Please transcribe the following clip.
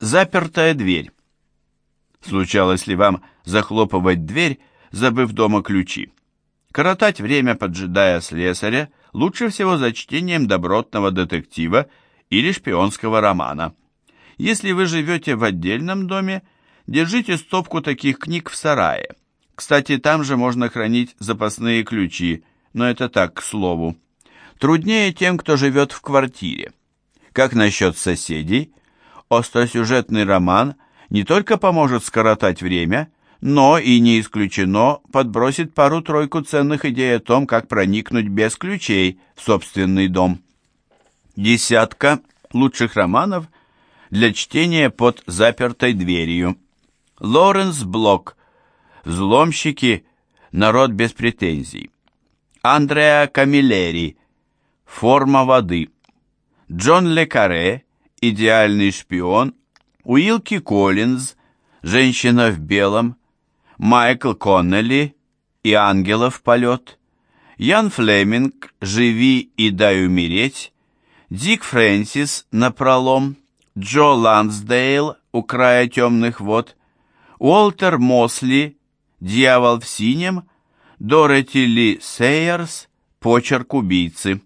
Запертая дверь. Случалось ли вам захлопывать дверь, забыв дома ключи? Коротать время, поджидая слесаря, лучше всего за чтением добротного детектива или шпионского романа. Если вы живете в отдельном доме, держите стопку таких книг в сарае. Кстати, там же можно хранить запасные ключи, но это так, к слову. Труднее тем, кто живет в квартире. Как насчет соседей? Остросюжетный роман не только поможет скоротать время, но и не исключено подбросит пару-тройку ценных идей о том, как проникнуть без ключей в собственный дом. Десятка лучших романов для чтения под запертой дверью. Лоренс Блок. Взломщики. Народ без претензий. Андреа Камилleri. Форма воды. Джон Ле Карре. Идеальный шпион. Уилки Коллинз. Женщина в белом. Майкл Коннелли и «Ангелов полет», Ян Флеминг «Живи и дай умереть», Дик Фрэнсис «Напролом», Джо Лансдейл «У края темных вод», Уолтер Мосли «Дьявол в синем», Дороти Ли Сейерс «Почерк убийцы».